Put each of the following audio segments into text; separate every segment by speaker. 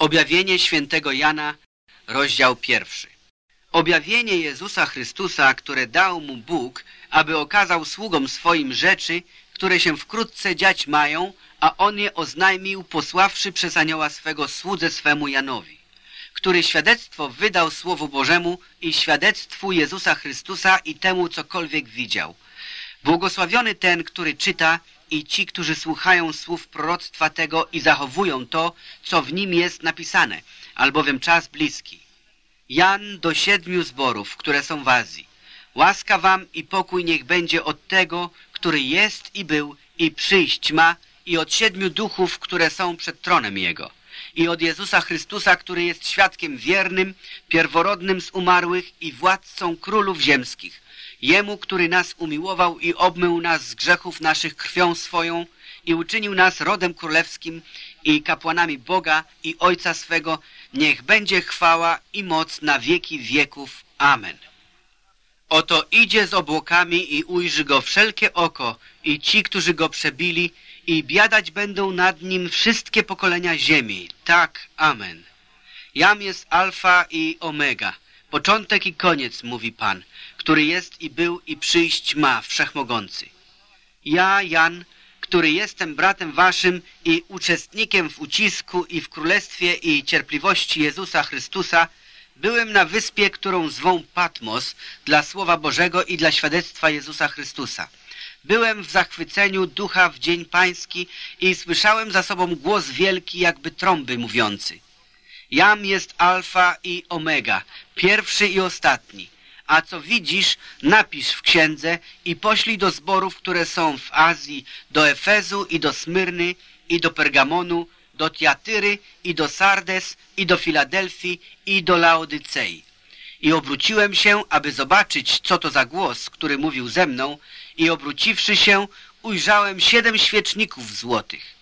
Speaker 1: Objawienie świętego Jana, rozdział pierwszy. Objawienie Jezusa Chrystusa, które dał mu Bóg, aby okazał sługom swoim rzeczy, które się wkrótce dziać mają, a on je oznajmił, posławszy przez anioła swego słudze swemu Janowi, który świadectwo wydał Słowu Bożemu i świadectwu Jezusa Chrystusa i temu cokolwiek widział. Błogosławiony ten, który czyta i ci, którzy słuchają słów proroctwa tego i zachowują to, co w nim jest napisane, albowiem czas bliski. Jan do siedmiu zborów, które są w Azji. Łaska wam i pokój niech będzie od tego, który jest i był i przyjść ma i od siedmiu duchów, które są przed tronem Jego i od Jezusa Chrystusa, który jest świadkiem wiernym, pierworodnym z umarłych i władcą królów ziemskich, Jemu, który nas umiłował i obmył nas z grzechów naszych krwią swoją i uczynił nas rodem królewskim i kapłanami Boga i Ojca swego, niech będzie chwała i moc na wieki wieków. Amen. Oto idzie z obłokami i ujrzy go wszelkie oko i ci, którzy go przebili i biadać będą nad nim wszystkie pokolenia ziemi. Tak, amen. Jam jest alfa i omega, początek i koniec, mówi Pan, który jest i był i przyjść ma, wszechmogący. Ja, Jan, który jestem bratem waszym i uczestnikiem w ucisku i w królestwie i cierpliwości Jezusa Chrystusa, byłem na wyspie, którą zwą Patmos, dla Słowa Bożego i dla świadectwa Jezusa Chrystusa. Byłem w zachwyceniu ducha w dzień pański i słyszałem za sobą głos wielki, jakby trąby mówiący. Jam jest alfa i omega, pierwszy i ostatni. A co widzisz, napisz w księdze i poślij do zborów, które są w Azji, do Efezu i do Smyrny i do Pergamonu, do Tiatyry i do Sardes i do Filadelfii i do Laodycei. I obróciłem się, aby zobaczyć, co to za głos, który mówił ze mną i obróciwszy się, ujrzałem siedem świeczników złotych.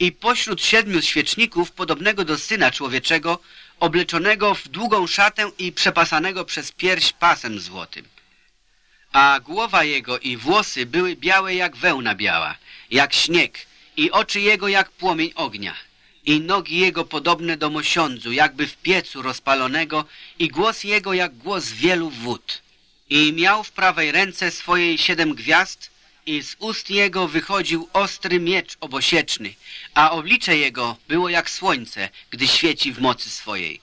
Speaker 1: I pośród siedmiu świeczników, podobnego do Syna Człowieczego, obleczonego w długą szatę i przepasanego przez pierś pasem złotym. A głowa jego i włosy były białe jak wełna biała, jak śnieg, i oczy jego jak płomień ognia, i nogi jego podobne do mosiądzu, jakby w piecu rozpalonego, i głos jego jak głos wielu wód. I miał w prawej ręce swojej siedem gwiazd, i z ust jego wychodził ostry miecz obosieczny, a oblicze jego było jak słońce, gdy świeci w mocy swojej.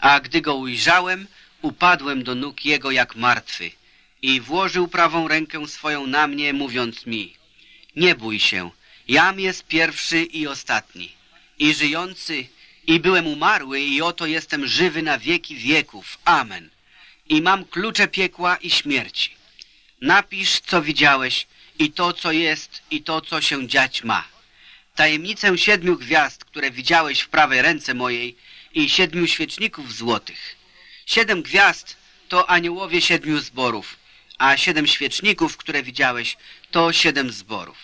Speaker 1: A gdy go ujrzałem, upadłem do nóg jego jak martwy i włożył prawą rękę swoją na mnie, mówiąc mi, nie bój się, jam jest pierwszy i ostatni, i żyjący, i byłem umarły, i oto jestem żywy na wieki wieków. Amen. I mam klucze piekła i śmierci. Napisz, co widziałeś, i to, co jest, i to, co się dziać ma. Tajemnicę siedmiu gwiazd, które widziałeś w prawej ręce mojej i siedmiu świeczników złotych. Siedem gwiazd to aniołowie siedmiu zborów, a siedem świeczników, które widziałeś, to siedem zborów.